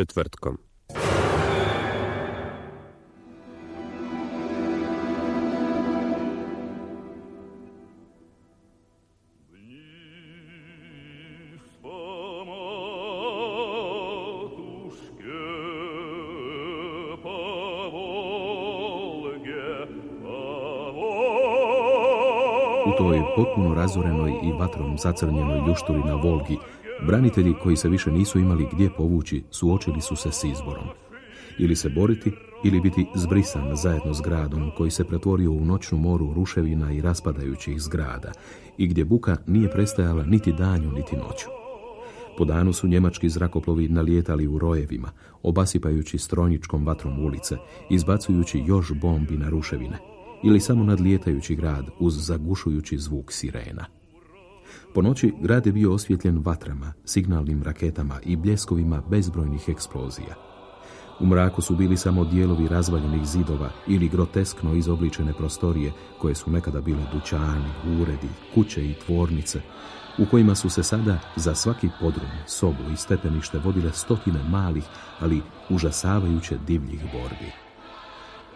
Četvrtkom. U toj potpuno razorenoj i vatrom zacrnjenoj ljušturi na Volgi Branitelji koji se više nisu imali gdje povući suočili su se s izborom. Ili se boriti, ili biti zbrisan zajedno s gradom koji se pretvorio u noćnu moru ruševina i raspadajućih zgrada i gdje buka nije prestajala niti danju niti noću. Po danu su njemački zrakoplovi nalijetali u rojevima, obasipajući strojničkom vatrom ulice, izbacujući još bombi na ruševine ili samo nadlijetajući grad uz zagušujući zvuk sirena. Po noći grad je bio osvjetljen vatrama, signalnim raketama i bljeskovima bezbrojnih eksplozija. U mraku su bili samo dijelovi razvaljenih zidova ili groteskno izobličene prostorije koje su nekada bile dućani, uredi, kuće i tvornice, u kojima su se sada za svaki podrum, sobu i stepenište vodile stotine malih, ali užasavajuće divljih borbi.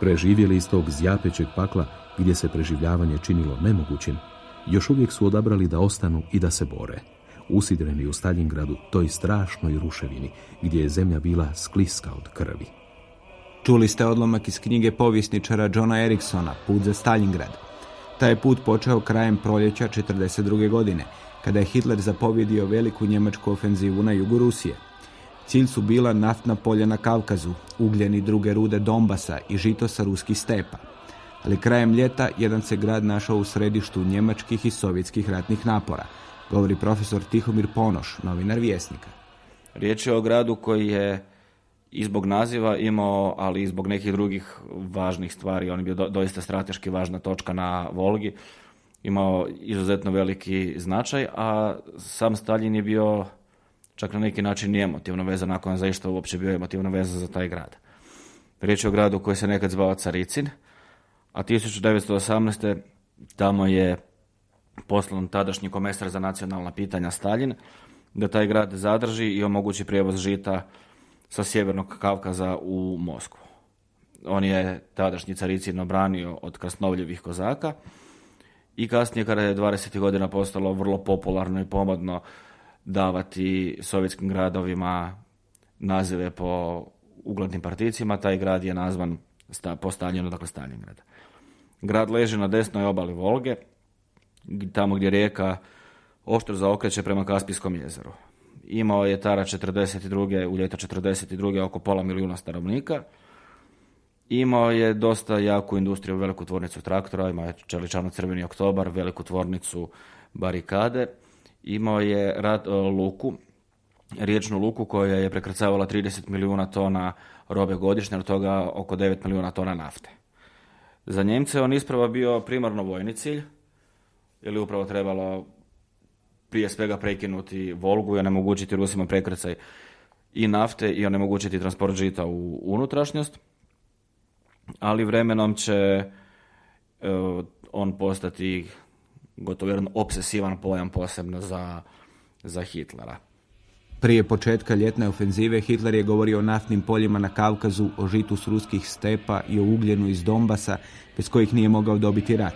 Preživjeli iz tog zjapećeg pakla gdje se preživljavanje činilo nemogućim, još uvijek su odabrali da ostanu i da se bore. Usidreni u Stalingradu, toj strašnoj ruševini, gdje je zemlja bila skliska od krvi. Čuli ste odlomak iz knjige povjesničara Johna Eriksona, Put za Stalingrad. Taj put počeo krajem proljeća 1942. godine, kada je Hitler zapovjedio veliku njemačku ofenzivu na jugu Rusije. Cilj su bila naftna polja na Kavkazu, ugljeni druge rude Dombasa i žito sa ruskih stepa ali krajem ljeta jedan se grad našao u središtu njemačkih i sovjetskih ratnih napora, govori profesor Tihomir Ponoš, novinar Vjesnika. Riječ je o gradu koji je i zbog naziva imao, ali i zbog nekih drugih važnih stvari. On je bio doista strateški važna točka na Volgi. Imao izuzetno veliki značaj, a sam Stalin je bio čak na neki način i emotivno vezan, ako je zaista uopće bio emotivno vezan za taj grad. Riječ je o gradu koji se nekad zvao Caricin, a 1918. tamo je poslan tadašnji komesar za nacionalna pitanja Stalin, da taj grad zadrži i omogući prijevoz žita sa sjevernog Kavkaza u Moskvu. On je tadašnji caricin obranio od krasnovljivih kozaka i kasnije kada je 20. godina postalo vrlo popularno i pomodno davati sovjetskim gradovima nazive po uglednim particima, taj grad je nazvan po Staljinu, dakle Stalingrad. Grad leži na desnoj obali Volge, tamo gdje rijeka oštro zaokreće prema Kaspijskom jezeru. Imao je Tara 42. u ljeto 42. oko pola milijuna stanovnika. Imao je dosta jaku industriju, veliku tvornicu traktora, imao je čeličano crveni oktobar, veliku tvornicu barikade. Imao je rad, luku, riječnu luku koja je prekrcavala 30 milijuna tona robe godišnje, od toga oko 9 milijuna tona nafte. Za Njemce on isprava bio primarno vojni cilj, ili upravo trebalo prije svega prekinuti Volgu i onemogućiti Rusima prekrcaj i nafte i onemogućiti transport žita u unutrašnjost. Ali vremenom će e, on postati gotovo jedan obsesivan pojam posebno za, za Hitlera. Prije početka ljetne ofenzive Hitler je govorio o naftnim poljima na Kavkazu, o žitu s ruskih stepa i o ugljenu iz Dombasa, bez kojih nije mogao dobiti rat.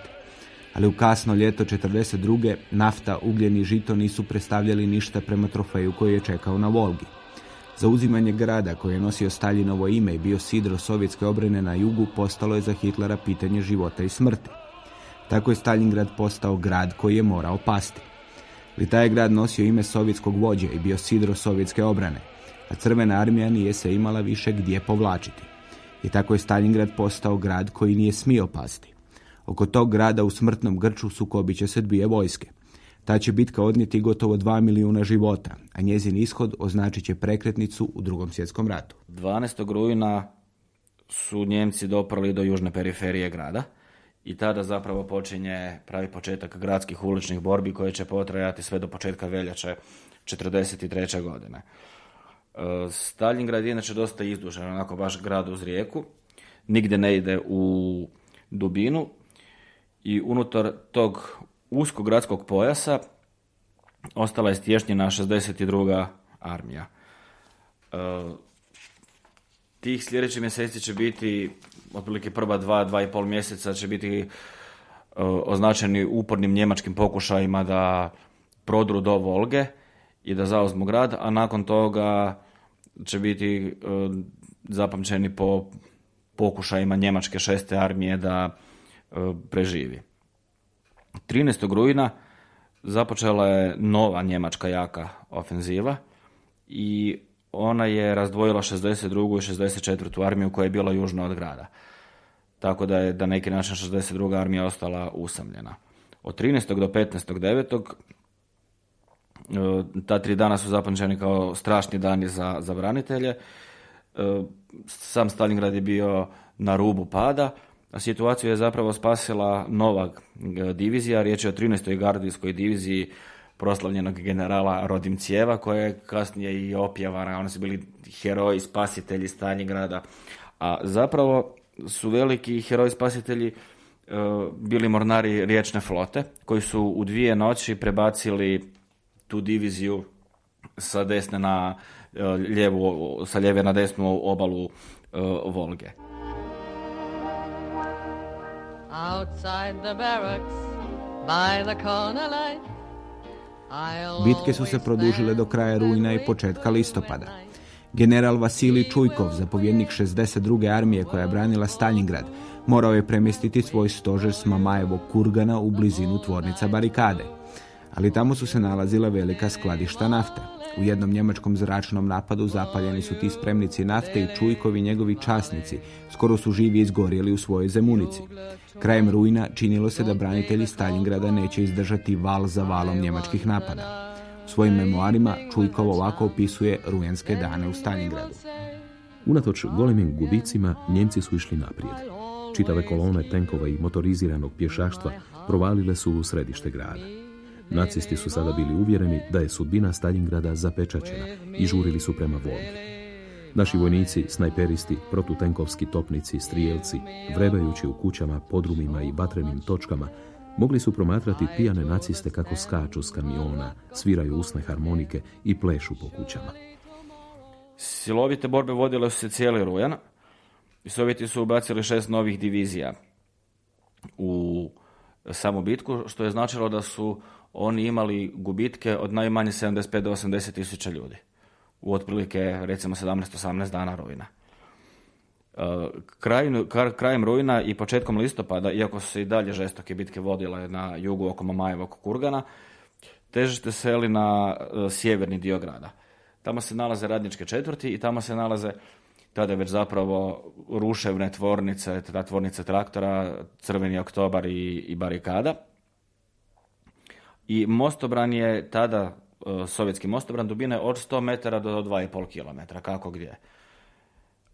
Ali u kasno ljeto 42. nafta, ugljen i žito nisu predstavljali ništa prema trofeju koji je čekao na Volgi. Zauzimanje grada koji je nosio Staljinovo ime i bio sidro sovjetske obrane na jugu postalo je za Hitlera pitanje života i smrti. Tako je Stalingrad postao grad koji je morao pasti. Li taj grad nosio ime sovjetskog vođe i bio sidro sovjetske obrane, a crvena armija nije se imala više gdje povlačiti. I tako je Stalingrad postao grad koji nije smio pasti. Oko tog grada u smrtnom grču sukobit će se dvije vojske. Ta će bitka odnijeti gotovo dva milijuna života, a njezin ishod označit će prekretnicu u drugom svjetskom ratu. 12. rujna su Njemci doprali do južne periferije grada i tada zapravo počinje pravi početak gradskih uličnih borbi koje će potrajati sve do početka veljače 1943. godine. E, Stalingrad je inače dosta izdužen, onako baš grad uz rijeku, nigdje ne ide u dubinu i unutar tog uskog gradskog pojasa ostala je stješnjena 62. armija. E, tih sljedećih mjeseci će biti, otprilike prva dva, dva i pol mjeseca će biti e, označeni upornim njemačkim pokušajima da prodru do Volge i da zauzmu grad, a nakon toga će biti e, zapamćeni po pokušajima njemačke šeste armije da preživi. 13. rujna započela je nova njemačka jaka ofenziva i ona je razdvojila 62. i 64. armiju koja je bila južno od grada. Tako da je da neki način 62. armija ostala usamljena. Od 13. do 15. 9. E, ta tri dana su zapamćeni kao strašni dani za, za branitelje. E, sam Stalingrad je bio na rubu pada, Situaciju je zapravo spasila nova divizija, riječ je o 13. gardijskoj diviziji proslavljenog generala Rodimcijeva, koja je kasnije i opjevana, oni su bili heroji, spasitelji Stalingrada, a zapravo su veliki heroji spasitelji e, bili mornari riječne flote, koji su u dvije noći prebacili tu diviziju sa desne na e, lijevu, sa lijeve na desnu obalu e, Volge. Bitke su se produžile do kraja rujna i početka listopada. General Vasilij Čujkov, zapovjednik 62. armije koja je branila Stalingrad, morao je premjestiti svoj stožer s Mamajevog kurgana u blizinu tvornica barikade. Ali tamo su se nalazila velika skladišta nafte. U jednom njemačkom zračnom napadu zapaljeni su ti spremnici nafte i Čujkovi njegovi časnici. Skoro su živi izgorjeli u svojoj zemunici. Krajem rujna činilo se da branitelji Stalingrada neće izdržati val za valom njemačkih napada. U svojim memoarima Čujkov ovako opisuje rujanske dane u Stalingradu. Unatoč golemim gubicima, Njemci su išli naprijed. Čitave kolone tenkova i motoriziranog pješaštva provalile su u središte grada. Nacisti su sada bili uvjereni da je sudbina Stalingrada zapečaćena i žurili su prema Volgi. Naši vojnici, snajperisti, protutenkovski topnici, strijelci, vrebajući u kućama, podrumima i vatrenim točkama, mogli su promatrati pijane naciste kako skaču s kamiona, sviraju usne harmonike i plešu po kućama. Silovite borbe vodile su se cijeli rujan i Sovjeti su ubacili šest novih divizija u samu bitku, što je značilo da su oni imali gubitke od najmanje 75 do 80 tisuća ljudi u otprilike recimo 17-18 dana rujna. E, krajem rujna i početkom listopada, iako su se i dalje žestoke bitke vodile na jugu oko Mamajevog kurgana, težište seli na e, sjeverni dio grada. Tamo se nalaze radničke četvrti i tamo se nalaze tada već zapravo ruševne tvornice, ta tvornice traktora, Crveni oktobar i, i barikada. I Mostobran je tada E, sovjetski mostobran dubine od 100 metara do 2,5 km, kako gdje.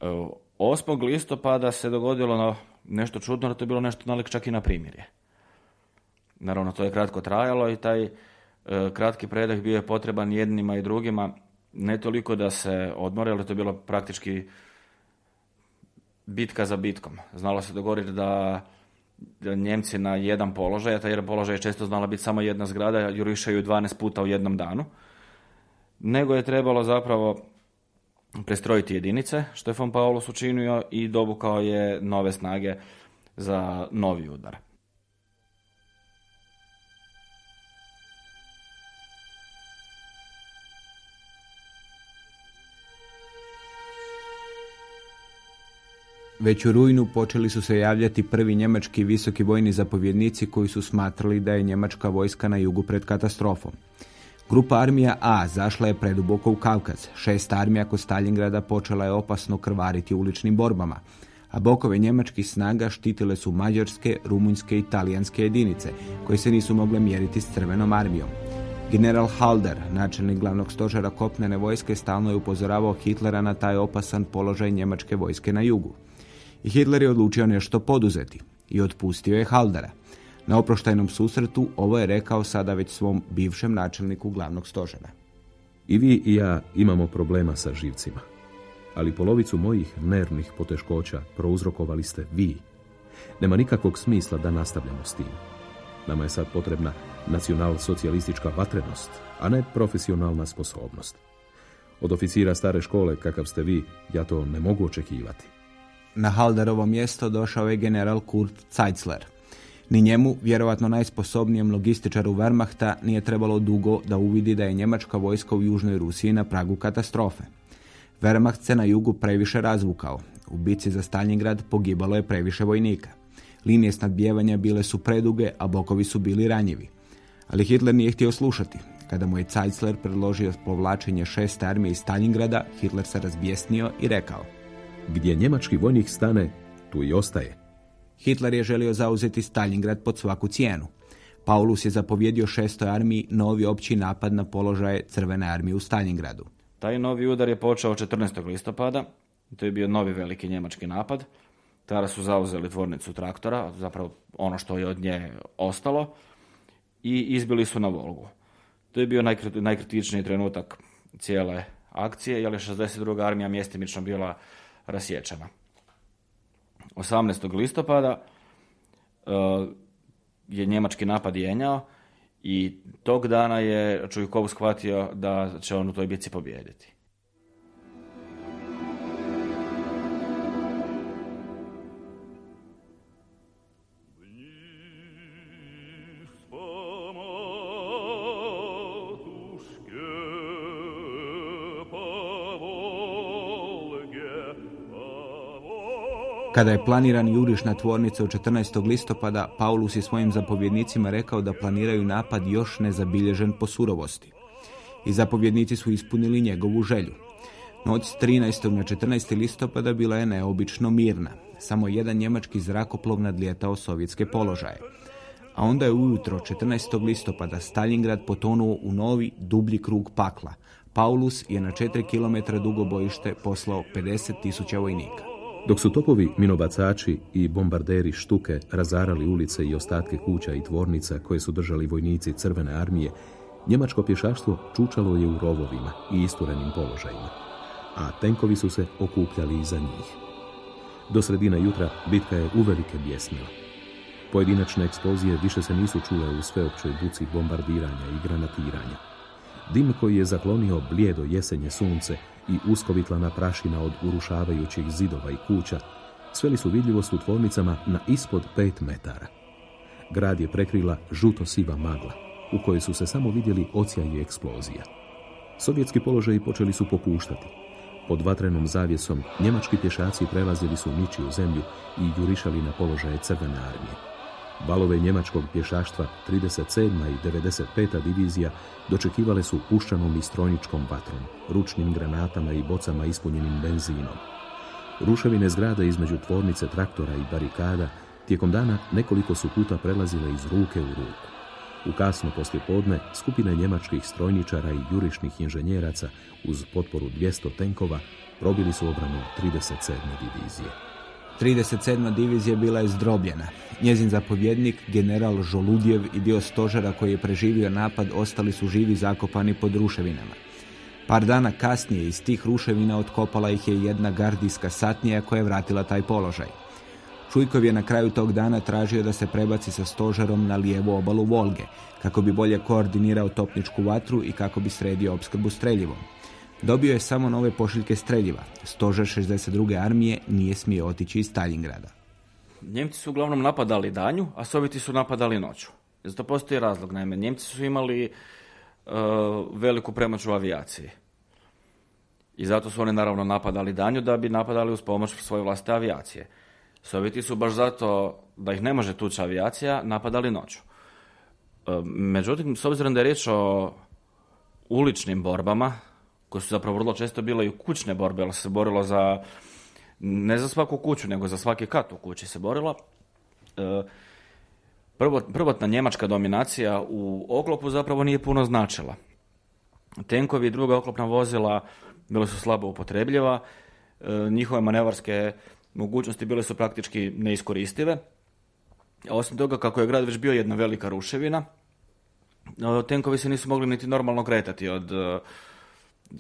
8. E, listopada se dogodilo nešto čudno, to je bilo nešto nalik čak i na primirje. Naravno, to je kratko trajalo i taj e, kratki predah bio je potreban jednima i drugima, ne toliko da se odmore, ali to je bilo praktički bitka za bitkom. Znalo se dogoditi da Njemci na jedan položaj, a taj jedan položaj je često znala biti samo jedna zgrada, jurišaju 12 puta u jednom danu. Nego je trebalo zapravo prestrojiti jedinice, što je von Paulus učinio i dobukao je nove snage za novi udar. Već u rujnu počeli su se javljati prvi njemački visoki vojni zapovjednici koji su smatrali da je njemačka vojska na jugu pred katastrofom. Grupa armija A zašla je preduboko u Kavkaz. Šest armija kod Stalingrada počela je opasno krvariti uličnim borbama, a bokove njemačkih snaga štitile su mađarske, rumunjske i talijanske jedinice, koje se nisu mogle mjeriti s crvenom armijom. General Halder, načelnik glavnog stožera kopnene vojske, stalno je upozoravao Hitlera na taj opasan položaj njemačke vojske na jugu. Hitler je odlučio nešto poduzeti i otpustio je Haldera. Na oproštajnom susretu ovo je rekao sada već svom bivšem načelniku glavnog stožera. I vi i ja imamo problema sa živcima. Ali polovicu mojih nervnih poteškoća prouzrokovali ste vi. Nema nikakvog smisla da nastavljamo s tim. Nama je sad potrebna nacional-socijalistička vatrenost, a ne profesionalna sposobnost. Od oficira stare škole, kakav ste vi, ja to ne mogu očekivati. Na Halderovo mjesto došao je general Kurt Zeitzler. Ni njemu, vjerovatno najsposobnijem logističaru Wehrmachta, nije trebalo dugo da uvidi da je njemačka vojska u Južnoj Rusiji na pragu katastrofe. Wehrmacht se na jugu previše razvukao. U bici za Stalingrad pogibalo je previše vojnika. Linije snadbijevanja bile su preduge, a bokovi su bili ranjivi. Ali Hitler nije htio slušati. Kada mu je Zeitzler predložio povlačenje šeste armije iz Stalingrada, Hitler se razbjesnio i rekao Gdje njemački vojnik stane, tu i ostaje. Hitler je želio zauzeti Stalingrad pod svaku cijenu. Paulus je zapovjedio šestoj armiji novi opći napad na položaje Crvene armije u Stalingradu. Taj novi udar je počeo 14. listopada. To je bio novi veliki njemački napad. Tada su zauzeli tvornicu traktora, zapravo ono što je od nje ostalo, i izbili su na Volgu. To je bio najkritičniji trenutak cijele akcije, jer je 62. armija mjestimično bila rasječena. 18. listopada uh, je njemački napad jenjao i tog dana je Čujkov shvatio da će on u toj bici pobijediti. Kada je planiran juriš na tvornice u 14. listopada, Paulus je svojim zapovjednicima rekao da planiraju napad još nezabilježen po surovosti. I zapovjednici su ispunili njegovu želju. Noć 13. na 14. listopada bila je neobično mirna. Samo jedan njemački zrakoplov nadlijetao sovjetske položaje. A onda je ujutro 14. listopada Stalingrad potonuo u novi dublji krug pakla. Paulus je na 4 km dugo bojište poslao 50.000 vojnika. Dok su topovi, minobacači i bombarderi štuke razarali ulice i ostatke kuća i tvornica koje su držali vojnici crvene armije, njemačko pješaštvo čučalo je u rovovima i isturenim položajima, a tenkovi su se okupljali iza njih. Do sredina jutra bitka je uvelike bjesnila. Pojedinačne eksplozije više se nisu čule u sveopćoj buci bombardiranja i granatiranja. Dim koji je zaklonio blijedo jesenje sunce i uskovitlana prašina od urušavajućih zidova i kuća sveli su vidljivost u tvornicama na ispod pet metara. Grad je prekrila žuto-siva magla, u kojoj su se samo vidjeli i eksplozija. Sovjetski položaji počeli su popuštati. Pod vatrenom zavjesom njemački pješaci prelazili su ničiju zemlju i jurišali na položaje crvene armije. Balove njemačkog pješaštva 37. i 95. divizija dočekivale su puščanom i strojničkom vatrom, ručnim granatama i bocama ispunjenim benzinom. Ruševine zgrada između tvornice traktora i barikada tijekom dana nekoliko su puta prelazile iz ruke u ruku. U kasno podne skupine njemačkih strojničara i jurišnih inženjeraca uz potporu 200 tenkova probili su obranu 37. divizije. 37. divizija bila je zdrobljena. Njezin zapovjednik, general Žoludjev i dio stožera koji je preživio napad ostali su živi zakopani pod ruševinama. Par dana kasnije iz tih ruševina otkopala ih je jedna gardijska satnija koja je vratila taj položaj. Čujkov je na kraju tog dana tražio da se prebaci sa stožerom na lijevu obalu Volge, kako bi bolje koordinirao topničku vatru i kako bi sredio opskrbu streljivom. Dobio je samo nove pošiljke streljiva. Stožer 62. armije nije smio otići iz Stalingrada. Njemci su uglavnom napadali danju, a Sovjeti su napadali noću. Zato postoji razlog. Naime, Njemci su imali uh, veliku premoć u avijaciji. I zato su oni naravno napadali danju da bi napadali uz pomoć svoje vlastite avijacije. Sovjeti su baš zato da ih ne može tući avijacija napadali noću. E, međutim, s obzirom da je riječ o uličnim borbama, koje su zapravo vrlo često bile i kućne borbe, jer se borilo za, ne za svaku kuću, nego za svaki kat u kući se borila. E, prvotna njemačka dominacija u oklopu zapravo nije puno značila. Tenkovi i druga oklopna vozila bile su slabo upotrebljiva, e, njihove manevarske mogućnosti bile su praktički neiskoristive. A osim toga, kako je grad već bio jedna velika ruševina, e, tenkovi se nisu mogli niti normalno kretati od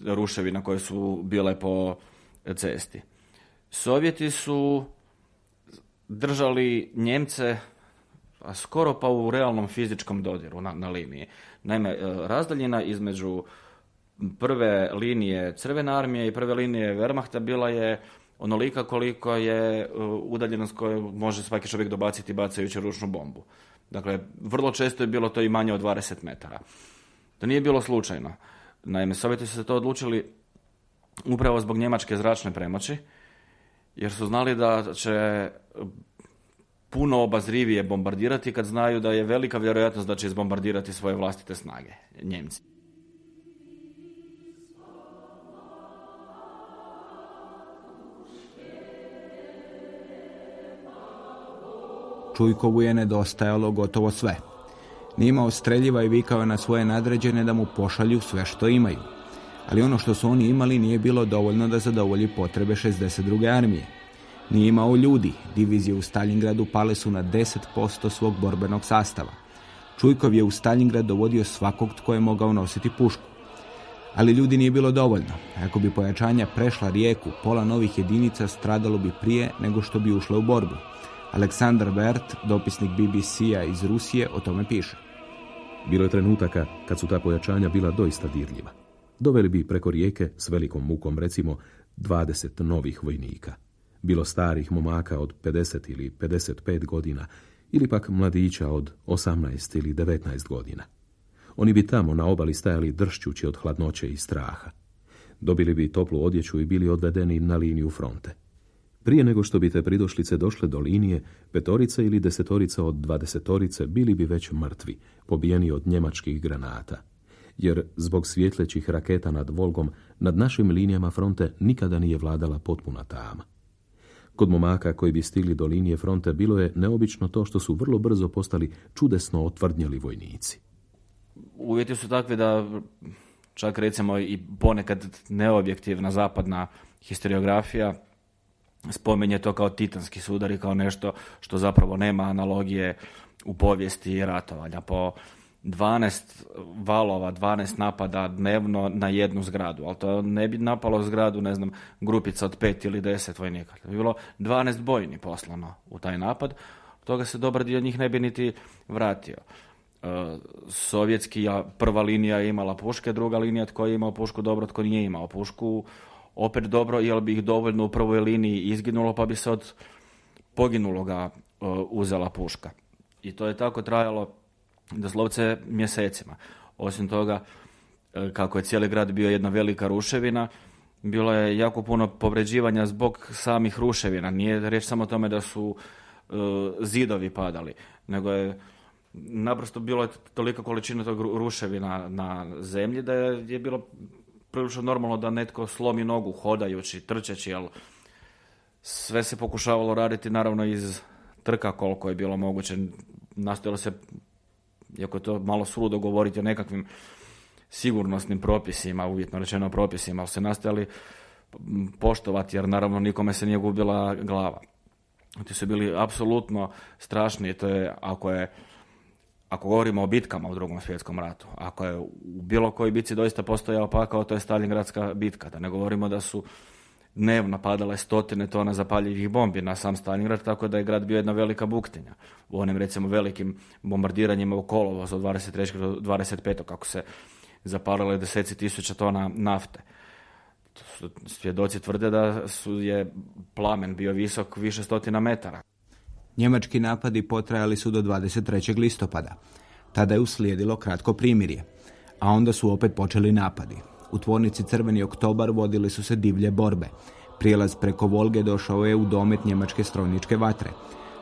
ruševina koje su bile po cesti. Sovjeti su držali Njemce a skoro pa u realnom fizičkom dodiru na, na liniji. Naime, razdaljina između prve linije Crvene armije i prve linije Wehrmachta bila je onolika koliko je uh, udaljenost koju može svaki čovjek dobaciti bacajući ručnu bombu. Dakle, vrlo često je bilo to i manje od 20 metara. To nije bilo slučajno. Naime, Sovjeti su se to odlučili upravo zbog njemačke zračne premoći, jer su znali da će puno obazrivije bombardirati kad znaju da je velika vjerojatnost da će izbombardirati svoje vlastite snage, Njemci. Čujkovu je nedostajalo gotovo sve. Nije imao streljiva i vikao na svoje nadređene da mu pošalju sve što imaju. Ali ono što su oni imali nije bilo dovoljno da zadovolji potrebe 62. armije. Nije imao ljudi, divizije u Stalingradu pale su na 10% svog borbenog sastava. Čujkov je u Stalingrad dovodio svakog tko je mogao nositi pušku. Ali ljudi nije bilo dovoljno. Ako bi pojačanja prešla rijeku, pola novih jedinica stradalo bi prije nego što bi ušle u borbu. Aleksandar Bert, dopisnik BBC-a iz Rusije, o tome piše. Bilo je trenutaka kad su ta pojačanja bila doista dirljiva. Doveli bi preko rijeke s velikom mukom recimo 20 novih vojnika. Bilo starih momaka od 50 ili 55 godina ili pak mladića od 18 ili 19 godina. Oni bi tamo na obali stajali dršćući od hladnoće i straha. Dobili bi toplu odjeću i bili odvedeni na liniju fronte. Prije nego što bi te pridošlice došle do linije, petorica ili desetorica od dvadesetorice bili bi već mrtvi, pobijeni od njemačkih granata. Jer zbog svjetlećih raketa nad Volgom, nad našim linijama fronte nikada nije vladala potpuna tama. Kod momaka koji bi stigli do linije fronte bilo je neobično to što su vrlo brzo postali čudesno otvrdnjeli vojnici. Uvjeti su takvi da čak recimo i ponekad neobjektivna zapadna historiografija spominje to kao titanski sudar i kao nešto što zapravo nema analogije u povijesti ratovanja. Po 12 valova, 12 napada dnevno na jednu zgradu, ali to ne bi napalo zgradu, ne znam, grupica od 5 ili 10 vojnika. To bi bilo 12 bojni poslano u taj napad, toga se dobar dio njih ne bi niti vratio. E, sovjetski prva linija je imala puške, druga linija tko je imao pušku dobro, tko nije imao pušku, opet dobro, jel bi ih dovoljno u prvoj liniji izginulo, pa bi se od poginuloga uh, uzela puška. I to je tako trajalo doslovce mjesecima. Osim toga, uh, kako je cijeli grad bio jedna velika ruševina, bilo je jako puno povređivanja zbog samih ruševina. Nije reč samo o tome da su uh, zidovi padali, nego je naprosto bilo je tolika količina tog ruševina na zemlji da je, je bilo prilično normalno da netko slomi nogu hodajući, trčeći, ali sve se pokušavalo raditi naravno iz trka koliko je bilo moguće. Nastojalo se, iako je to malo suludo govoriti o nekakvim sigurnosnim propisima, uvjetno rečeno propisima, ali se nastojali poštovati jer naravno nikome se nije gubila glava. Ti su bili apsolutno strašni, to je ako je ako govorimo o bitkama u drugom svjetskom ratu, ako je u bilo kojoj bitci doista postojao pakao, to je Stalingradska bitka, da ne govorimo da su dnevno padale stotine tona zapaljivih bombi na sam Stalingrad, tako da je grad bio jedna velika buktinja. U onim recimo velikim bombardiranjima u kolovoz od 23. do 25. kako se zapalile deseci tisuća tona nafte. Svjedoci tvrde da su je plamen bio visok više stotina metara. Njemački napadi potrajali su do 23. listopada. Tada je uslijedilo kratko primirje, a onda su opet počeli napadi. U tvornici Crveni oktobar vodili su se divlje borbe. Prijelaz preko Volge došao je u domet njemačke strojničke vatre.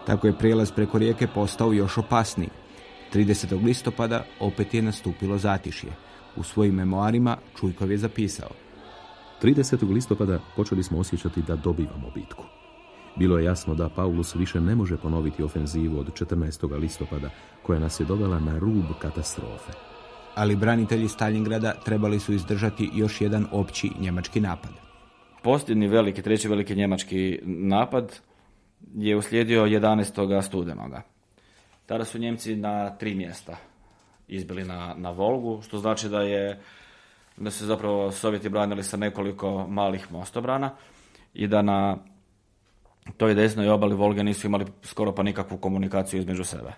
Tako je prijelaz preko rijeke postao još opasniji. 30. listopada opet je nastupilo zatišje. U svojim memoarima Čujkov je zapisao. 30. listopada počeli smo osjećati da dobivamo bitku. Bilo je jasno da Paulus više ne može ponoviti ofenzivu od 14. listopada koja nas je dovela na rub katastrofe. Ali branitelji Stalingrada trebali su izdržati još jedan opći njemački napad. Posljednji veliki, treći veliki njemački napad je uslijedio 11. studenoga. Tada su Njemci na tri mjesta izbili na, na Volgu, što znači da je da su zapravo Sovjeti branili sa nekoliko malih mostobrana i da na toj desnoj obali Volge nisu imali skoro pa nikakvu komunikaciju između sebe.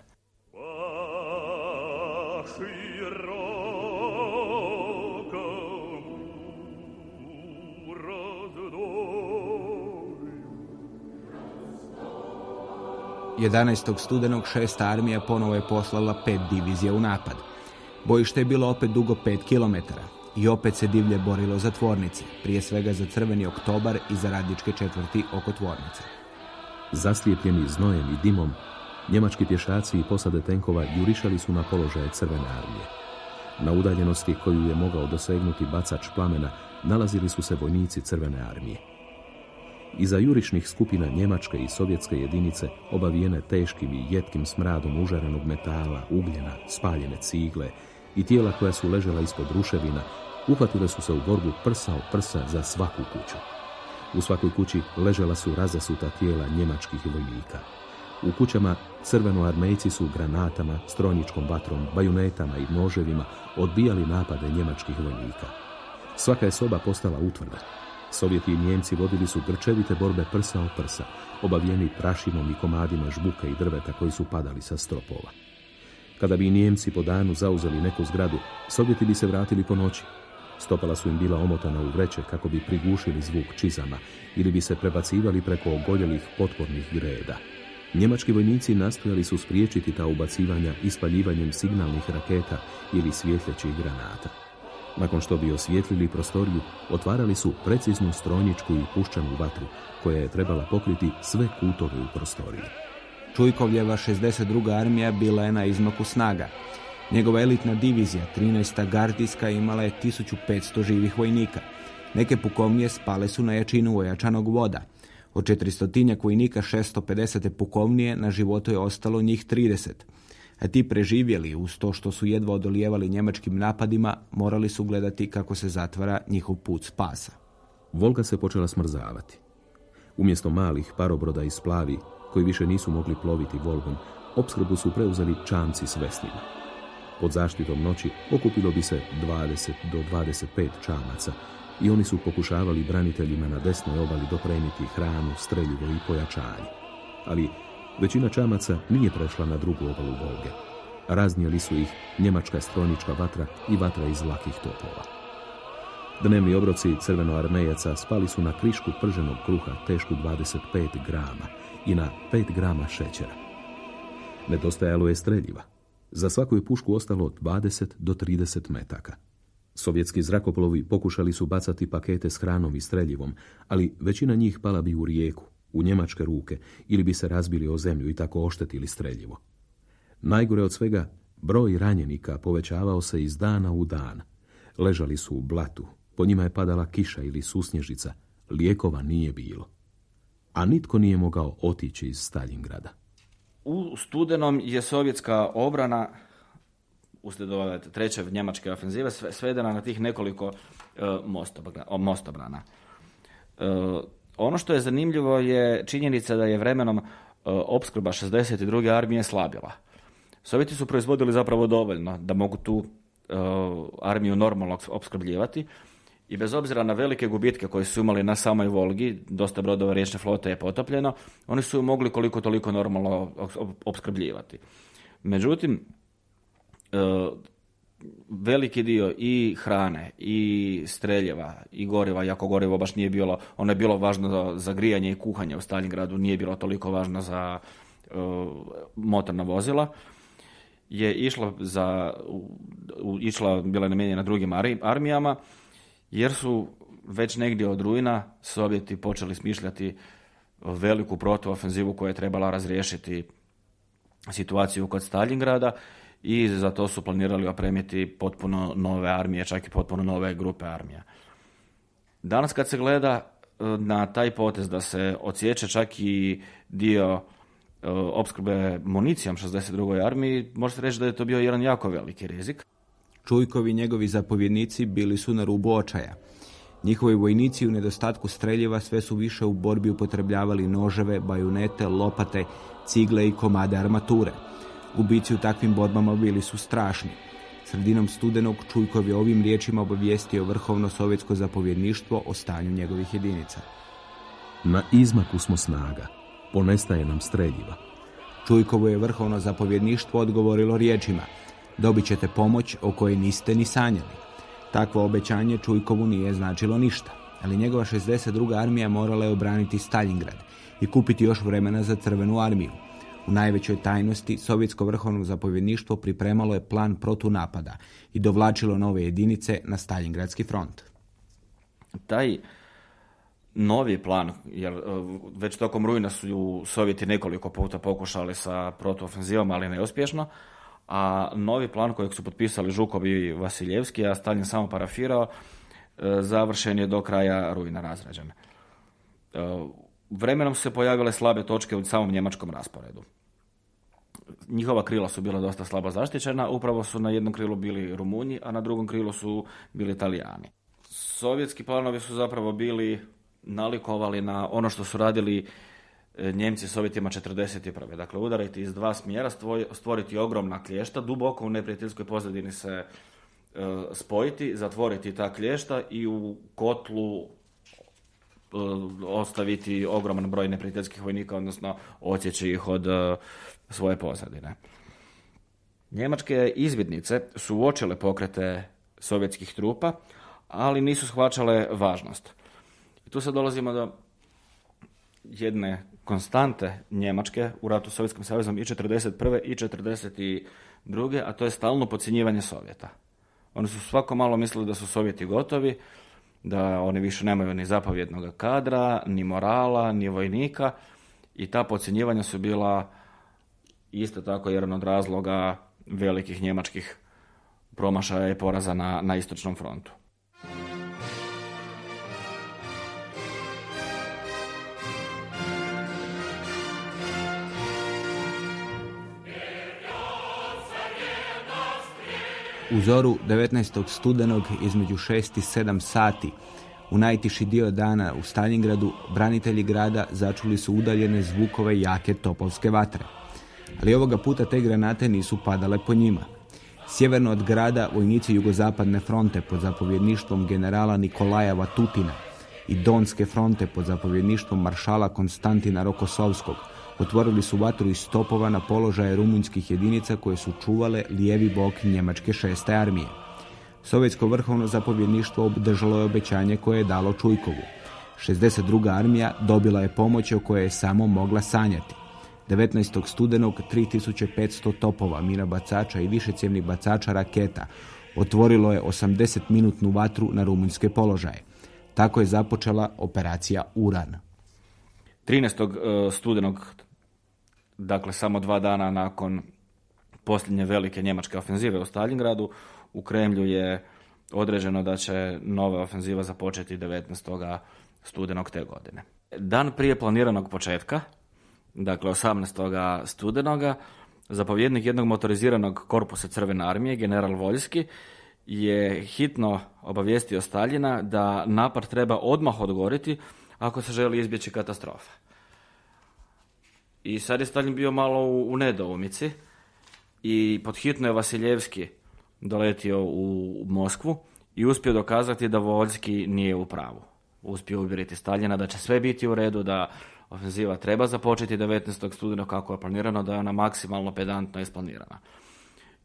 11. studenog šesta armija ponovo je poslala pet divizija u napad. Bojište je bilo opet dugo pet kilometara i opet se divlje borilo za tvornice, prije svega za crveni oktobar i za radničke četvrti oko tvornice. Zaslijepljeni znojem i dimom, njemački pješaci i posade tenkova jurišali su na položaje crvene armije. Na udaljenosti koju je mogao dosegnuti bacač plamena nalazili su se vojnici crvene armije. Iza jurišnih skupina njemačke i sovjetske jedinice, obavijene teškim i jetkim smradom užarenog metala, ugljena, spaljene cigle i tijela koja su ležela ispod ruševina, uhvatile su se u borbu prsa o prsa za svaku kuću. U svakoj kući ležela su razasuta tijela njemačkih vojnika. U kućama crvenoarmejci su granatama, strojničkom vatrom, bajunetama i noževima odbijali napade njemačkih vojnika. Svaka je soba postala utvrda. Sovjeti i Njemci vodili su grčevite borbe prsa o prsa, obavijeni prašinom i komadima žbuka i drveta koji su padali sa stropova. Kada bi Njemci po danu zauzeli neku zgradu, Sovjeti bi se vratili po noći. Stopala su im bila omotana u vreće kako bi prigušili zvuk čizama ili bi se prebacivali preko ogoljelih potpornih greda. Njemački vojnici nastojali su spriječiti ta ubacivanja ispaljivanjem signalnih raketa ili svjetljećih granata. Nakon što bi osvijetlili prostoriju, otvarali su preciznu strojničku i puščanu vatru, koja je trebala pokriti sve kutove u prostoriji. Čujkovljeva 62. armija bila je na izmaku snaga. Njegova elitna divizija, 13. gardijska, imala je 1500 živih vojnika. Neke pukovnije spale su na jačinu ojačanog voda. Od 400 vojnika 650. pukovnije na životu je ostalo njih 30 a ti preživjeli uz to što su jedva odolijevali njemačkim napadima, morali su gledati kako se zatvara njihov put spasa. Volga se počela smrzavati. Umjesto malih parobroda iz plavi, koji više nisu mogli ploviti Volgom, opskrbu su preuzeli čamci s vesnima. Pod zaštitom noći okupilo bi se 20 do 25 čamaca i oni su pokušavali braniteljima na desnoj obali dopremiti hranu, streljivo i pojačanje. Ali Većina čamaca nije prešla na drugu obalu Volge. Raznijeli su ih njemačka strojnička vatra i vatra iz lakih topova. Dnevni obroci crvenoarmejaca spali su na krišku prženog kruha tešku 25 grama i na 5 grama šećera. Nedostajalo je streljiva. Za svaku je pušku ostalo 20 do 30 metaka. Sovjetski zrakoplovi pokušali su bacati pakete s hranom i streljivom, ali većina njih pala bi u rijeku, u njemačke ruke ili bi se razbili o zemlju i tako oštetili streljivo. Najgore od svega, broj ranjenika povećavao se iz dana u dan. Ležali su u blatu, po njima je padala kiša ili susnježica, lijekova nije bilo. A nitko nije mogao otići iz Stalingrada. U studenom je sovjetska obrana uslijed ove treće njemačke ofenzive svedena na tih nekoliko uh, mostobrana. Uh, ono što je zanimljivo je činjenica da je vremenom e, opskrba 62. armije slabila. Sovjeti su proizvodili zapravo dovoljno da mogu tu e, armiju normalno opskrbljivati i bez obzira na velike gubitke koje su imali na samoj Volgi, dosta brodova riječne flote je potopljeno, oni su mogli koliko toliko normalno opskrbljivati. Međutim, e, veliki dio i hrane i streljeva i goriva, iako gorivo baš nije bilo, ono je bilo važno za, grijanje i kuhanje u Stalingradu, nije bilo toliko važno za uh, motorna vozila, je išla za, išla, bila namijenjena drugim armijama, jer su već negdje od rujna Sovjeti počeli smišljati veliku protuofenzivu koja je trebala razriješiti situaciju kod Stalingrada i za to su planirali opremiti potpuno nove armije, čak i potpuno nove grupe armija. Danas kad se gleda e, na taj potez da se odsjeće čak i dio e, opskrbe municijom 62. armiji, može se reći da je to bio jedan jako veliki rizik. Čujkovi i njegovi zapovjednici bili su na rubu očaja. Njihovi vojnici u nedostatku streljiva sve su više u borbi upotrebljavali noževe, bajunete, lopate, cigle i komade armature. Gubici u takvim borbama bili su strašni. Sredinom studenog Čujkov je ovim riječima obavijestio vrhovno sovjetsko zapovjedništvo o stanju njegovih jedinica. Na izmaku smo snaga. Ponestaje nam streljiva. Čujkovo je vrhovno zapovjedništvo odgovorilo riječima Dobit ćete pomoć o kojoj niste ni sanjali. Takvo obećanje Čujkovu nije značilo ništa, ali njegova 62. armija morala je obraniti Stalingrad i kupiti još vremena za crvenu armiju. U najvećoj tajnosti Sovjetsko vrhovno zapovjedništvo pripremalo je plan protunapada i dovlačilo nove jedinice na Stalingradski front. Taj novi plan, jer e, već tokom rujna su Sovjeti nekoliko puta pokušali sa protuofenzivom, ali neuspješno, a novi plan kojeg su potpisali Žukov i Vasiljevski, a Stalin samo parafirao, e, završen je do kraja rujna razrađen. E, vremenom su se pojavile slabe točke u samom njemačkom rasporedu. Njihova krila su bila dosta slabo zaštićena, upravo su na jednom krilu bili Rumunji, a na drugom krilu su bili Italijani. Sovjetski planovi su zapravo bili nalikovali na ono što su radili Njemci Sovjetima 41. Dakle, udariti iz dva smjera, stvoriti ogromna klješta, duboko u neprijateljskoj pozadini se e, spojiti, zatvoriti ta klješta i u kotlu e, ostaviti ogroman broj neprijateljskih vojnika, odnosno odsjeći ih od svoje pozadine. Njemačke izvidnice su uočile pokrete sovjetskih trupa, ali nisu shvaćale važnost. I tu sad dolazimo do jedne konstante Njemačke u ratu s Sovjetskim savezom i 41. i 42. a to je stalno podcjenjivanje Sovjeta. Oni su svako malo mislili da su Sovjeti gotovi, da oni više nemaju ni zapovjednog kadra, ni morala, ni vojnika i ta podcjenjivanja su bila isto tako jedan od razloga velikih njemačkih promašaja i poraza na, na istočnom frontu. U zoru 19. studenog između 6 i 7 sati u najtiši dio dana u Stalingradu branitelji grada začuli su udaljene zvukove jake topovske vatre. Ali ovoga puta te granate nisu padale po njima. Sjeverno od grada vojnici jugozapadne fronte pod zapovjedništvom generala Nikolaja Vatutina i Donske fronte pod zapovjedništvom maršala Konstantina Rokosovskog otvorili su vatru iz stopova na položaje rumunjskih jedinica koje su čuvale lijevi bok njemačke šeste armije. Sovjetsko vrhovno zapovjedništvo obdržalo je obećanje koje je dalo Čujkovu. 62. armija dobila je pomoć o kojoj je samo mogla sanjati. 19. studenog 3500 topova, mina bacača i višecjevnih bacača raketa otvorilo je 80-minutnu vatru na rumunjske položaje. Tako je započela operacija Uran. 13. E, studenog dakle samo dva dana nakon posljednje velike njemačke ofenzive u Stalingradu, u Kremlju je određeno da će nova ofenziva započeti 19. studenog te godine. Dan prije planiranog početka, dakle 18. studenoga, zapovjednik jednog motoriziranog korpusa Crvene armije, general Voljski, je hitno obavijestio Staljina da napad treba odmah odgoriti ako se želi izbjeći katastrofa. I sad je Stalin bio malo u, u nedoumici i podhitno je Vasiljevski doletio u Moskvu i uspio dokazati da Voljski nije u pravu. Uspio uvjeriti Staljina da će sve biti u redu, da ofenziva treba započeti 19. studenog kako je planirano, da je ona maksimalno pedantno isplanirana.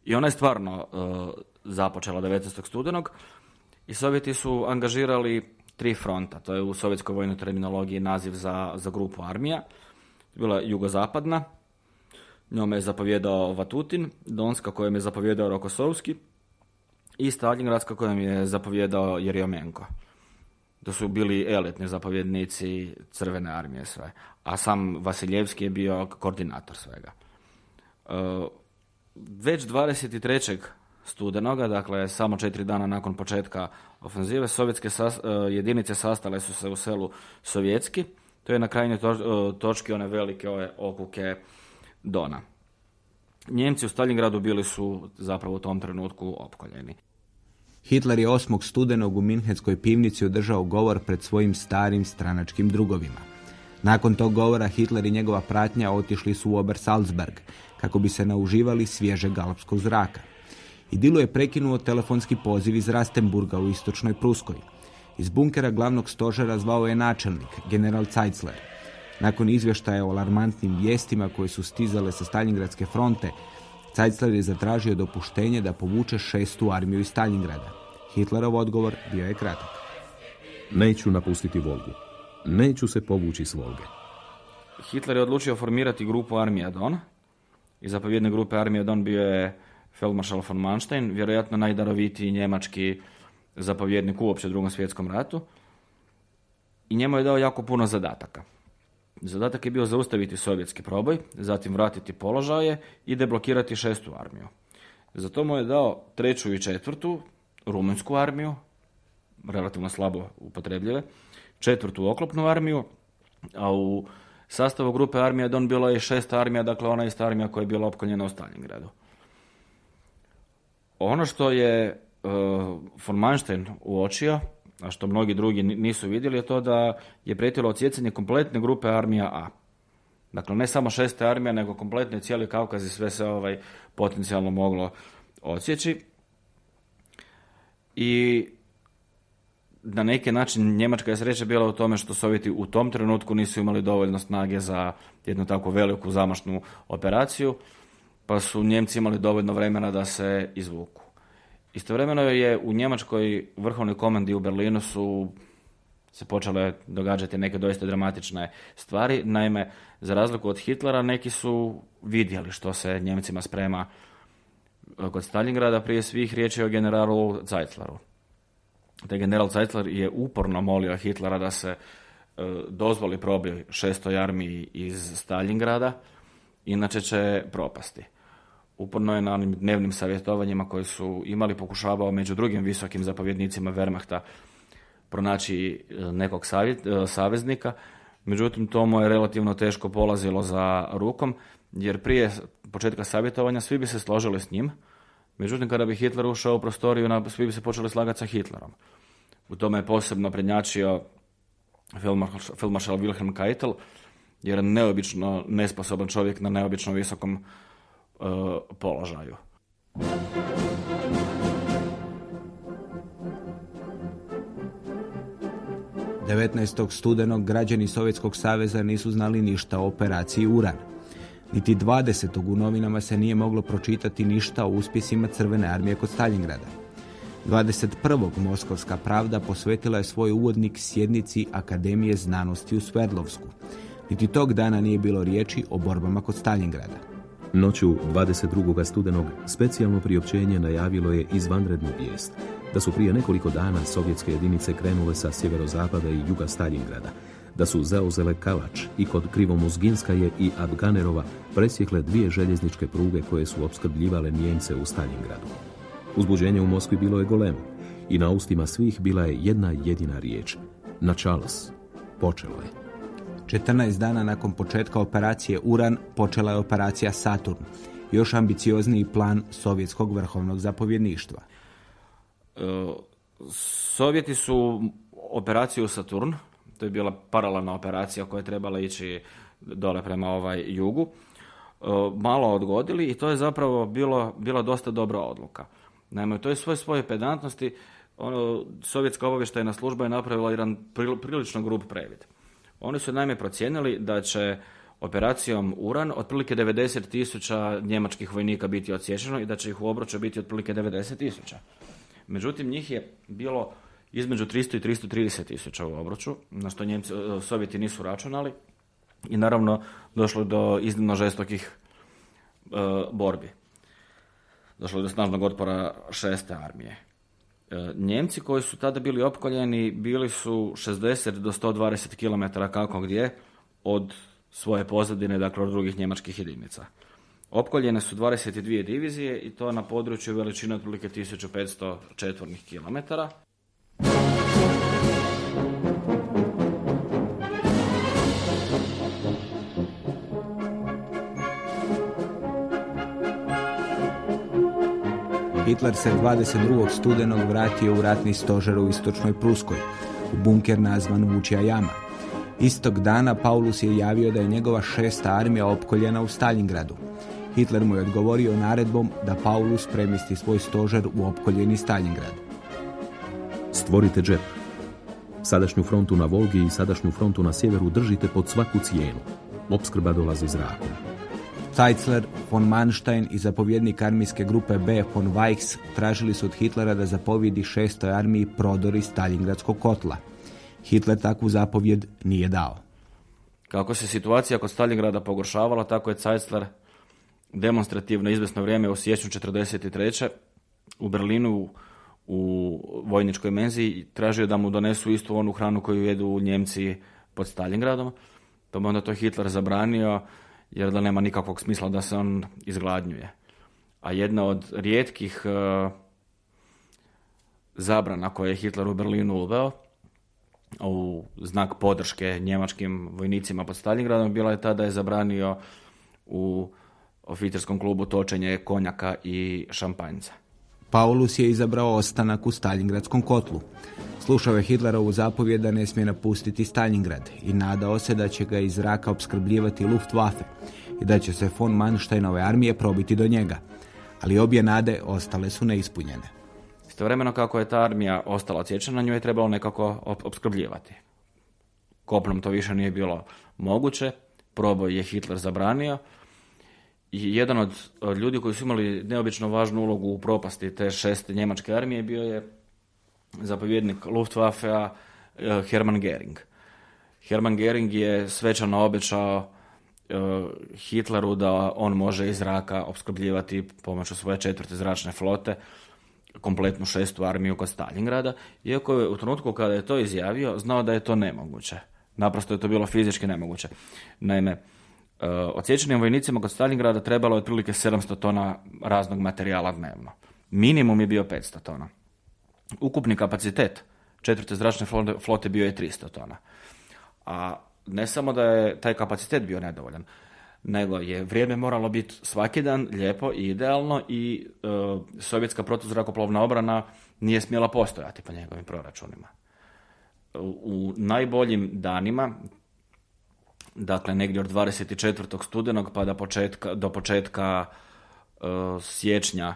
I ona je stvarno uh, započela 19. studenog i Sovjeti su angažirali tri fronta. To je u sovjetskoj vojnoj terminologiji naziv za, za grupu armija bila jugozapadna, njome je zapovjedao Vatutin, Donska kojom je zapovjedao Rokosovski i Stalingradska kojem je zapovjedao Jerjomenko. To su bili elitni zapovjednici crvene armije sve. A sam Vasiljevski je bio koordinator svega. E, već 23. studenoga, dakle samo četiri dana nakon početka ofenzive, sovjetske e, jedinice sastale su se u selu Sovjetski. To je na krajnjoj e, točki one velike ove okuke Dona. Njemci u Stalingradu bili su zapravo u tom trenutku opkoljeni. Hitler je 8. studenog u Minhenskoj pivnici održao govor pred svojim starim stranačkim drugovima. Nakon tog govora Hitler i njegova pratnja otišli su u Ober Salzberg kako bi se nauživali svježeg galopskog zraka. I je prekinuo telefonski poziv iz Rastenburga u istočnoj Pruskoj. Iz bunkera glavnog stožera zvao je načelnik, general Zeitzler. Nakon izvještaja o alarmantnim vijestima koje su stizale sa Stalingradske fronte, Zeitzler je zatražio dopuštenje da povuče šestu armiju iz Stalingrada. Hitlerov odgovor bio je kratak. Neću napustiti Volgu. Neću se povući s Volge. Hitler je odlučio formirati grupu Armija Don. I zapovjedne grupe Armija Don bio je Feldmaršal von Manstein, vjerojatno najdarovitiji njemački zapovjednik uopće u drugom svjetskom ratu. I njemu je dao jako puno zadataka. Zadatak je bio zaustaviti sovjetski proboj, zatim vratiti položaje i deblokirati šestu armiju. Za to mu je dao treću i četvrtu, rumunjsku armiju, relativno slabo upotrebljive, četvrtu oklopnu armiju, a u sastavu grupe armija Don bila je šesta armija, dakle ona ista armija koja je bila opkoljena u Stalingradu. Ono što je von Manstein uočio a što mnogi drugi nisu vidjeli, je to da je prijetilo odsjecanje kompletne grupe armija A. Dakle, ne samo šeste armija, nego kompletno cijeli Kaukaz i sve se ovaj potencijalno moglo odsjeći. I na neki način Njemačka je sreća bila u tome što Sovjeti u tom trenutku nisu imali dovoljno snage za jednu tako veliku zamašnu operaciju, pa su Njemci imali dovoljno vremena da se izvuku. Istovremeno je u Njemačkoj vrhovnoj komandi u Berlinu su se počele događati neke doista dramatične stvari. Naime, za razliku od Hitlera, neki su vidjeli što se Njemcima sprema kod Stalingrada, prije svih riječi o generalu Zeitleru. Taj general Zeitler je uporno molio Hitlera da se e, dozvoli probij šestoj armiji iz Stalingrada, inače će propasti uporno je na onim dnevnim savjetovanjima koje su imali pokušavao među drugim visokim zapovjednicima Wehrmachta pronaći e, nekog savjet, e, saveznika, međutim to mu je relativno teško polazilo za rukom, jer prije početka savjetovanja svi bi se složili s njim, međutim kada bi Hitler ušao u prostoriju, svi bi se počeli slagati sa Hitlerom. U tome je posebno prednjačio filmaršal Wilhelm Keitel, jer je neobično nesposoban čovjek na neobično visokom položaju. Devetnaest studenog građani Sovjetskog saveza nisu znali ništa o operaciji Uran. Niti 20. u novinama se nije moglo pročitati ništa o uspjesima Crvene armije kod Stalingrada. 21. Moskovska pravda posvetila je svoj uvodnik sjednici Akademije znanosti u Sverdlovsku. Niti tog dana nije bilo riječi o borbama kod Stalingrada. Noću 22. studenog specijalno priopćenje najavilo je izvanrednu vijest da su prije nekoliko dana sovjetske jedinice krenule sa sjeverozapada i juga Stalingrada, da su zauzele Kalač i kod Krivomuzginskaje i Abganerova presjekle dvije željezničke pruge koje su opskrbljivale Nijemce u Stalingradu. Uzbuđenje u Moskvi bilo je golemo i na ustima svih bila je jedna jedina riječ. Na Charles. Počelo je. 14 dana nakon početka operacije Uran počela je operacija Saturn, još ambiciozniji plan sovjetskog vrhovnog zapovjedništva. E, Sovjeti su operaciju Saturn, to je bila paralelna operacija koja je trebala ići dole prema ovaj jugu, e, malo odgodili i to je zapravo bilo, bila dosta dobra odluka. Naime, to je svoje svoje pedantnosti, ono, sovjetska obavještajna služba je napravila jedan prilično grub previd. Oni su naime procijenili da će operacijom Uran otprilike 90 tisuća njemačkih vojnika biti odsječeno i da će ih u obroču biti otprilike 90 tisuća. Međutim, njih je bilo između 300 i 330 tisuća u obroču, na što Njemci, e, Sovjeti nisu računali i naravno došlo do iznimno žestokih e, borbi. Došlo je do snažnog otpora šeste armije. E, Njemci koji su tada bili opkoljeni bili su 60 do 120 km kako gdje od svoje pozadine, dakle od drugih njemačkih jedinica. Opkoljene su 22 divizije i to na području veličine otprilike 1500 četvornih kilometara. Hitler se 22. studenog vratio u ratni stožer u istočnoj Pruskoj, u bunker nazvan Vučija jama. Istog dana Paulus je javio da je njegova šesta armija opkoljena u Stalingradu. Hitler mu je odgovorio naredbom da Paulus premisti svoj stožer u opkoljeni Stalingrad. Stvorite džep. Sadašnju frontu na Volgi i sadašnju frontu na sjeveru držite pod svaku cijenu. Opskrba dolazi zrakom. Zeitzler, von Manstein i zapovjednik armijske grupe B von Weichs tražili su od Hitlera da zapovjedi šestoj armiji prodori Stalingradskog kotla. Hitler takvu zapovjed nije dao. Kako se situacija kod Stalingrada pogoršavala, tako je Zeitzler demonstrativno izvesno vrijeme u siječnju 43. u Berlinu u vojničkoj menziji tražio da mu donesu istu onu hranu koju jedu Njemci pod Stalingradom, pa onda to Hitler zabranio jer da nema nikakvog smisla da se on izgladnjuje. A jedna od rijetkih uh, zabrana koje je Hitler u Berlinu uveo u znak podrške njemačkim vojnicima pod Stalingradom bila je ta da je zabranio u oficerskom klubu točenje konjaka i šampanjca. Paulus je izabrao ostanak u Stalingradskom kotlu. Slušao je Hitlerovu zapovjed da ne smije napustiti Stalingrad i nadao se da će ga iz zraka opskrbljivati Luftwaffe i da će se von Mansteinove armije probiti do njega. Ali obje nade ostale su neispunjene. Istovremeno kako je ta armija ostala odsječena, nju je trebalo nekako opskrbljivati. Kopnom to više nije bilo moguće, proboj je Hitler zabranio, jedan od, ljudi koji su imali neobično važnu ulogu u propasti te šeste njemačke armije bio je zapovjednik Luftwaffe-a eh, Hermann Gering. Hermann Gering je svečano obećao eh, Hitleru da on može iz zraka opskrbljivati pomoću svoje četvrte zračne flote kompletnu šestu armiju kod Stalingrada, iako je u trenutku kada je to izjavio znao da je to nemoguće. Naprosto je to bilo fizički nemoguće. Naime, odsječenim vojnicima kod Stalingrada trebalo je otprilike 700 tona raznog materijala dnevno. Minimum je bio 500 tona. Ukupni kapacitet četvrte zračne flote bio je 300 tona. A ne samo da je taj kapacitet bio nedovoljan, nego je vrijeme moralo biti svaki dan lijepo i idealno i uh, sovjetska protuzrakoplovna obrana nije smjela postojati po njegovim proračunima. U najboljim danima dakle negdje od 24. studenog pa do početka, do početka uh, siječnja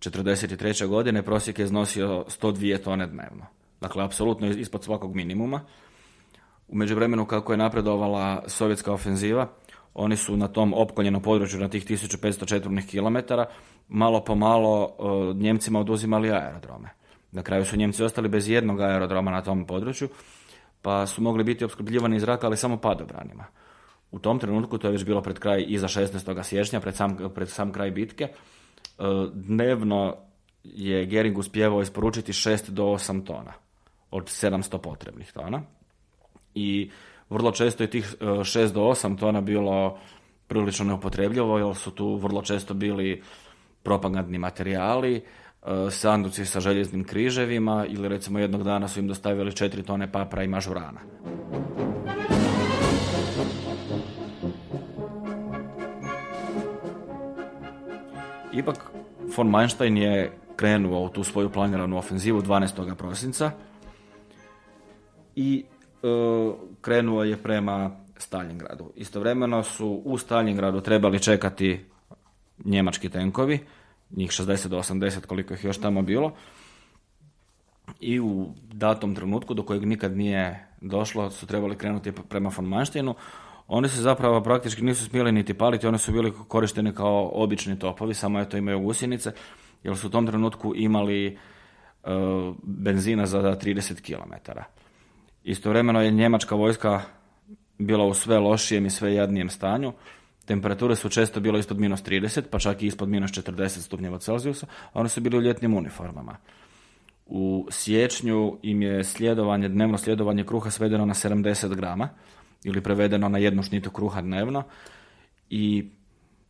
43. godine prosjek je iznosio 102 tone dnevno. Dakle, apsolutno ispod svakog minimuma. U međuvremenu kako je napredovala sovjetska ofenziva, oni su na tom opkoljenom području na tih 1500 četvornih kilometara malo po malo uh, Njemcima oduzimali aerodrome. Na kraju su Njemci ostali bez jednog aerodroma na tom području, pa su mogli biti opskrbljivani iz zraka, ali samo padobranima. U tom trenutku, to je već bilo pred kraj iza 16. siječnja, pred sam, pred sam kraj bitke, e, dnevno je Gering uspjevao isporučiti 6 do 8 tona od 700 potrebnih tona. I vrlo često je tih 6 e, do 8 tona bilo prilično neupotrebljivo, jer su tu vrlo često bili propagandni materijali, sanduci sa željeznim križevima ili recimo jednog dana su im dostavili četiri tone papra i mažurana. Ipak von Manstein je krenuo u tu svoju planiranu ofenzivu 12. prosinca i e, krenuo je prema Stalingradu. Istovremeno su u Stalingradu trebali čekati njemački tenkovi, njih 60 do 80 koliko ih još tamo bilo. I u datom trenutku do kojeg nikad nije došlo su trebali krenuti prema von Mansteinu. Oni se zapravo praktički nisu smjeli niti paliti, oni su bili korišteni kao obični topovi, samo je imaju gusjenice, jer su u tom trenutku imali e, benzina za 30 km. Istovremeno je njemačka vojska bila u sve lošijem i sve jadnijem stanju. Temperature su često bile ispod minus 30, pa čak i ispod minus 40 stupnjeva Celzijusa, a oni su bili u ljetnim uniformama. U siječnju im je sljedovanje, dnevno sljedovanje kruha svedeno na 70 grama ili prevedeno na jednu šnitu kruha dnevno i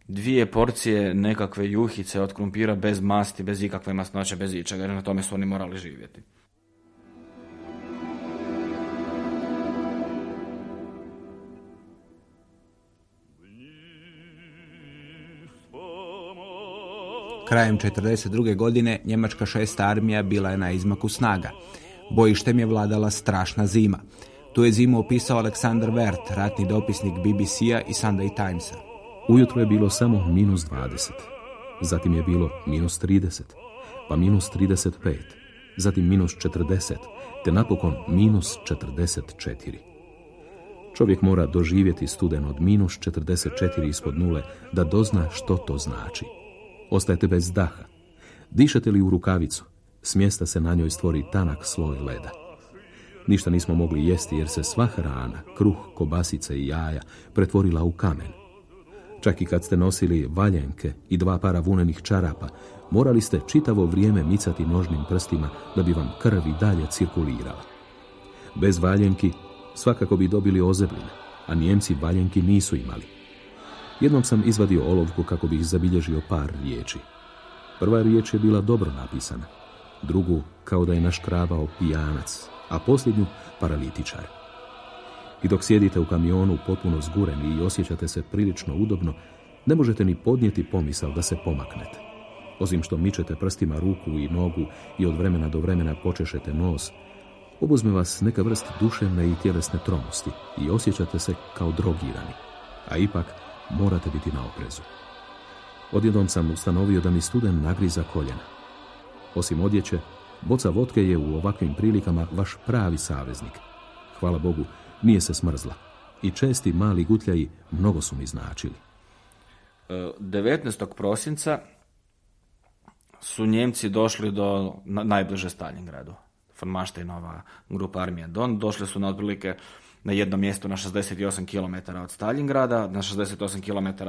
dvije porcije nekakve juhice od krumpira bez masti, bez ikakve masnoće, bez ičega, jer na tome su oni morali živjeti. Krajem 1942. godine Njemačka šesta armija bila je na izmaku snaga. Bojištem je vladala strašna zima. Tu je zimu opisao Aleksandar Wert, ratni dopisnik BBC-a i Sunday Timesa. Ujutro je bilo samo minus 20, zatim je bilo minus 30, pa minus 35, zatim minus 40, te napokon minus 44. Čovjek mora doživjeti studen od minus 44 ispod nule da dozna što to znači. Ostajete bez daha. Dišete li u rukavicu, smjesta se na njoj stvori tanak sloj leda. Ništa nismo mogli jesti jer se sva hrana, kruh, kobasice i jaja pretvorila u kamen. Čak i kad ste nosili valjenke i dva para vunenih čarapa, morali ste čitavo vrijeme micati nožnim prstima da bi vam krv i dalje cirkulirala. Bez valjenki svakako bi dobili ozebline, a Nijemci valjenki nisu imali. Jednom sam izvadio olovku kako bih zabilježio par riječi. Prva riječ je bila dobro napisana, drugu kao da je naškrabao pijanac, a posljednju paralitičar. I dok sjedite u kamionu potpuno zgureni i osjećate se prilično udobno, ne možete ni podnijeti pomisao da se pomaknete. Osim što mičete prstima ruku i nogu i od vremena do vremena počešete nos, obuzme vas neka vrst duševne i tjelesne tromosti i osjećate se kao drogirani. A ipak morate biti na oprezu. Odjednom sam ustanovio da mi studen nagriza koljena. Osim odjeće, boca vodke je u ovakvim prilikama vaš pravi saveznik. Hvala Bogu, nije se smrzla. I česti mali gutljaji mnogo su mi značili. 19. E, prosinca su Njemci došli do najbliže Stalingradu. Von Maštejnova grupa armija Don. Došli su na otprilike na jedno mjesto na 68 km od Stalingrada, na 68 km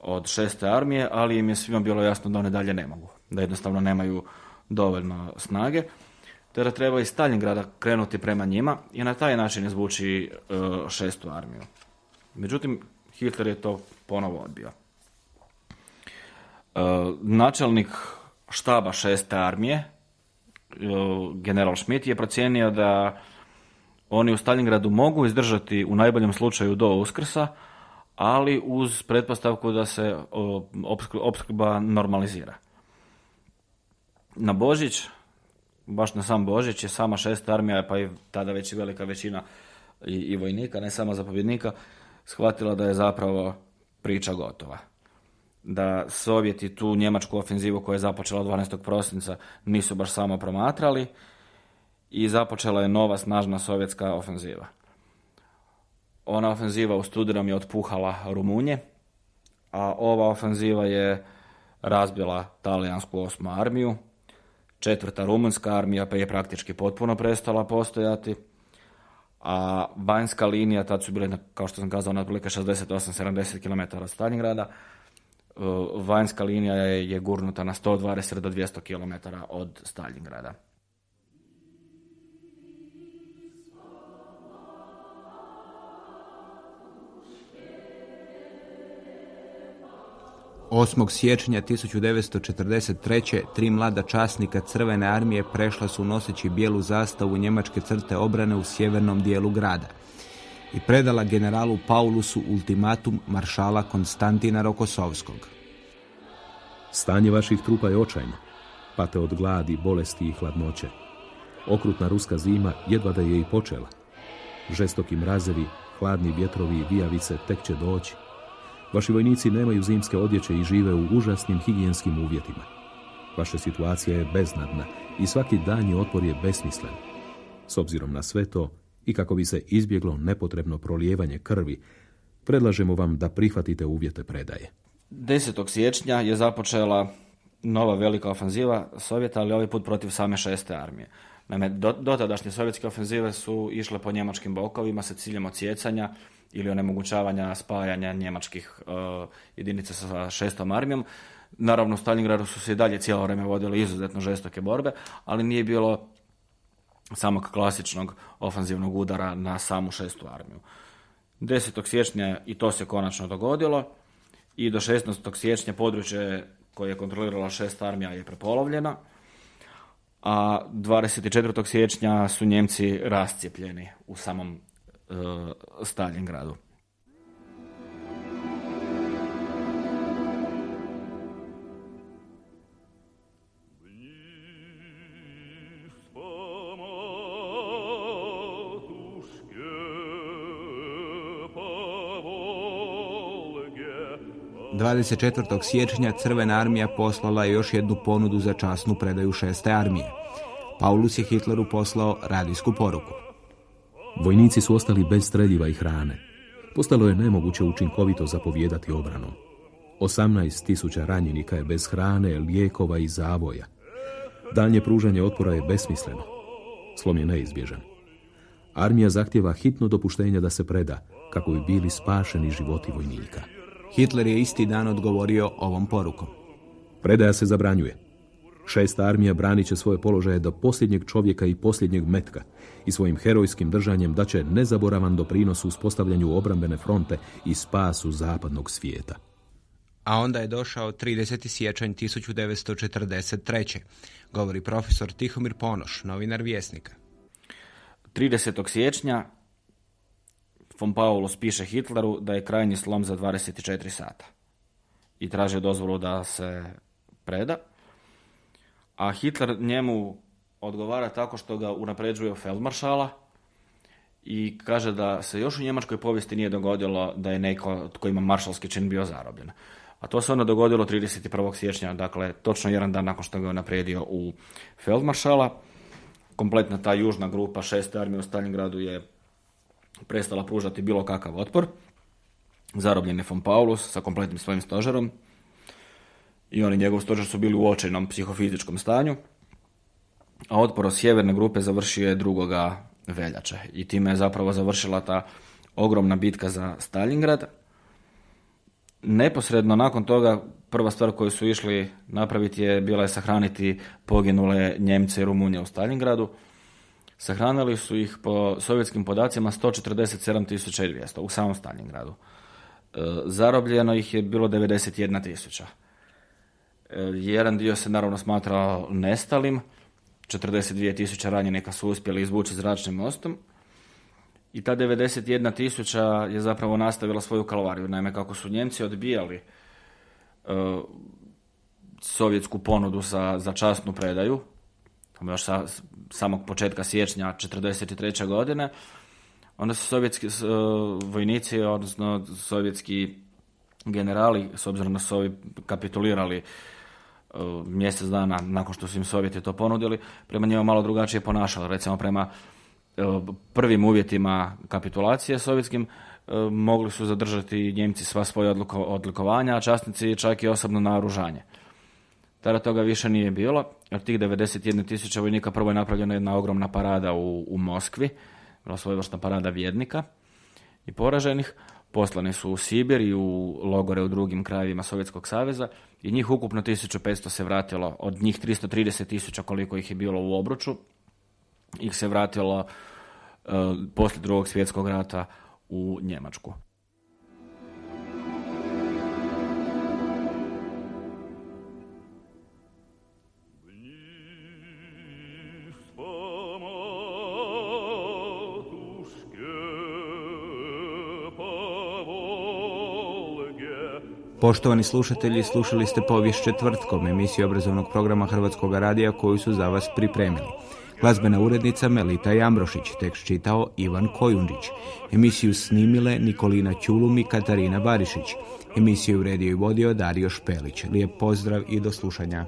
od šeste armije, ali im je svima bilo jasno da one dalje ne mogu, da jednostavno nemaju dovoljno snage, te da treba iz Stalingrada krenuti prema njima i na taj način izvući e, šestu armiju. Međutim, Hitler je to ponovo odbio. E, načelnik štaba šeste armije, e, general Schmidt, je procijenio da oni u Stalingradu mogu izdržati u najboljem slučaju do Uskrsa, ali uz pretpostavku da se opskrba normalizira. Na Božić, baš na sam Božić je sama šesta armija, pa i tada već velika većina i, i vojnika, ne samo zapovjednika, shvatila da je zapravo priča gotova. Da Sovjeti tu njemačku ofenzivu koja je započela 12. prosinca nisu baš samo promatrali, i započela je nova snažna sovjetska ofenziva. Ona ofenziva u studenom je otpuhala Rumunje, a ova ofenziva je razbila talijansku osmu armiju, četvrta rumunska armija pa je praktički potpuno prestala postojati, a vanjska linija, tad su bile, kao što sam kazao, na otprilike 68-70 km od Stalingrada, vanjska linija je, je gurnuta na 120 do 200 km od Stalingrada. 8. siječnja 1943. tri mlada časnika Crvene armije prešla su noseći bijelu zastavu njemačke crte obrane u sjevernom dijelu grada i predala generalu Paulusu ultimatum maršala Konstantina Rokosovskog. Stanje vaših trupa je očajno. Pate od gladi, bolesti i hladnoće. Okrutna ruska zima jedva da je i počela. Žestoki mrazevi, hladni vjetrovi i vijavice tek će doći. Vaši vojnici nemaju zimske odjeće i žive u užasnim higijenskim uvjetima. Vaša situacija je beznadna i svaki danji otpor je besmislen. S obzirom na sve to i kako bi se izbjeglo nepotrebno prolijevanje krvi, predlažemo vam da prihvatite uvjete predaje. 10. siječnja je započela nova velika ofenziva Sovjeta, ali ovaj put protiv same šeste armije. Naime, do, dotadašnje sovjetske ofenzive su išle po njemačkim bokovima sa ciljem odsjecanja ili onemogućavanja spajanja njemačkih uh, jedinica sa šestom armijom. Naravno, u Stalingradu su se i dalje cijelo vrijeme vodile izuzetno žestoke borbe, ali nije bilo samog klasičnog ofanzivnog udara na samu šestu armiju. 10. siječnja i to se konačno dogodilo i do 16. siječnja područje koje je kontrolirala šest armija je prepolovljeno, a 24. siječnja su Njemci rascijepljeni u samom e, Stalingradu. 24. siječnja Crvena armija poslala je još jednu ponudu za časnu predaju šeste armije. Paulus je Hitleru poslao radijsku poruku. Vojnici su ostali bez streljiva i hrane. Postalo je nemoguće učinkovito zapovjedati obranom. 18 tisuća ranjenika je bez hrane, lijekova i zavoja. Dalje pružanje otpora je besmisleno. Slom je neizbježan. Armija zahtjeva hitno dopuštenje da se preda, kako bi bili spašeni životi vojnika. Hitler je isti dan odgovorio ovom porukom. Predaja se zabranjuje. Šesta armija branit će svoje položaje do posljednjeg čovjeka i posljednjeg metka i svojim herojskim držanjem daće nezaboravan doprinos u uspostavljanju obrambene fronte i spasu zapadnog svijeta. A onda je došao 30. siječanj 1943. govori profesor Tihomir Ponoš, novinar Vjesnika. 30. siječnja von Paulus piše Hitleru da je krajnji slom za 24 sata i traže dozvolu da se preda. A Hitler njemu odgovara tako što ga unapređuje feldmaršala i kaže da se još u njemačkoj povijesti nije dogodilo da je neko tko ima maršalski čin bio zarobljen. A to se onda dogodilo 31. siječnja, dakle točno jedan dan nakon što ga je napredio u feldmaršala. Kompletna ta južna grupa šeste armije u Stalingradu je prestala pružati bilo kakav otpor. Zarobljen je von Paulus sa kompletnim svojim stožerom i oni njegov stožer su bili u očajnom psihofizičkom stanju, a otpor od sjeverne grupe završio je drugoga veljače i time je zapravo završila ta ogromna bitka za Stalingrad. Neposredno nakon toga prva stvar koju su išli napraviti je bila je sahraniti poginule Njemce i Rumunje u Stalingradu. Sahranili su ih po sovjetskim podacima 147.200 u samom Stalingradu. E, zarobljeno ih je bilo 91.000. E, jedan dio se naravno smatrao nestalim, 42.000 ranjenika su uspjeli izvući zračnim mostom i ta 91.000 je zapravo nastavila svoju kalvariju. Naime, kako su Njemci odbijali e, sovjetsku ponudu za, za časnu predaju, još sa samog početka siječnja 1943. godine, onda su sovjetski vojnici, odnosno sovjetski generali, s obzirom da su ovi kapitulirali mjesec dana nakon što su im Sovjeti to ponudili, prema njima malo drugačije ponašali. Recimo prema prvim uvjetima kapitulacije sovjetskim mogli su zadržati Njemci sva svoje odlikovanja, a časnici čak i osobno naoružanje. Tada toga više nije bilo. Od tih 91 tisuća vojnika prvo je napravljena jedna ogromna parada u, u Moskvi, bila svojevrsna parada vjednika i poraženih. Poslani su u Sibir i u logore u drugim krajevima Sovjetskog saveza i njih ukupno 1500 se vratilo, od njih 330 tisuća koliko ih je bilo u obruču, ih se vratilo uh, poslije drugog svjetskog rata u Njemačku. Poštovani slušatelji, slušali ste povijest četvrtkom emisiju obrazovnog programa Hrvatskog radija koju su za vas pripremili. Glazbena urednica Melita Jambrošić, tekst čitao Ivan Kojundić. Emisiju snimile Nikolina Ćulum i Katarina Barišić. Emisiju uredio i vodio Dario Špelić. Lijep pozdrav i do slušanja.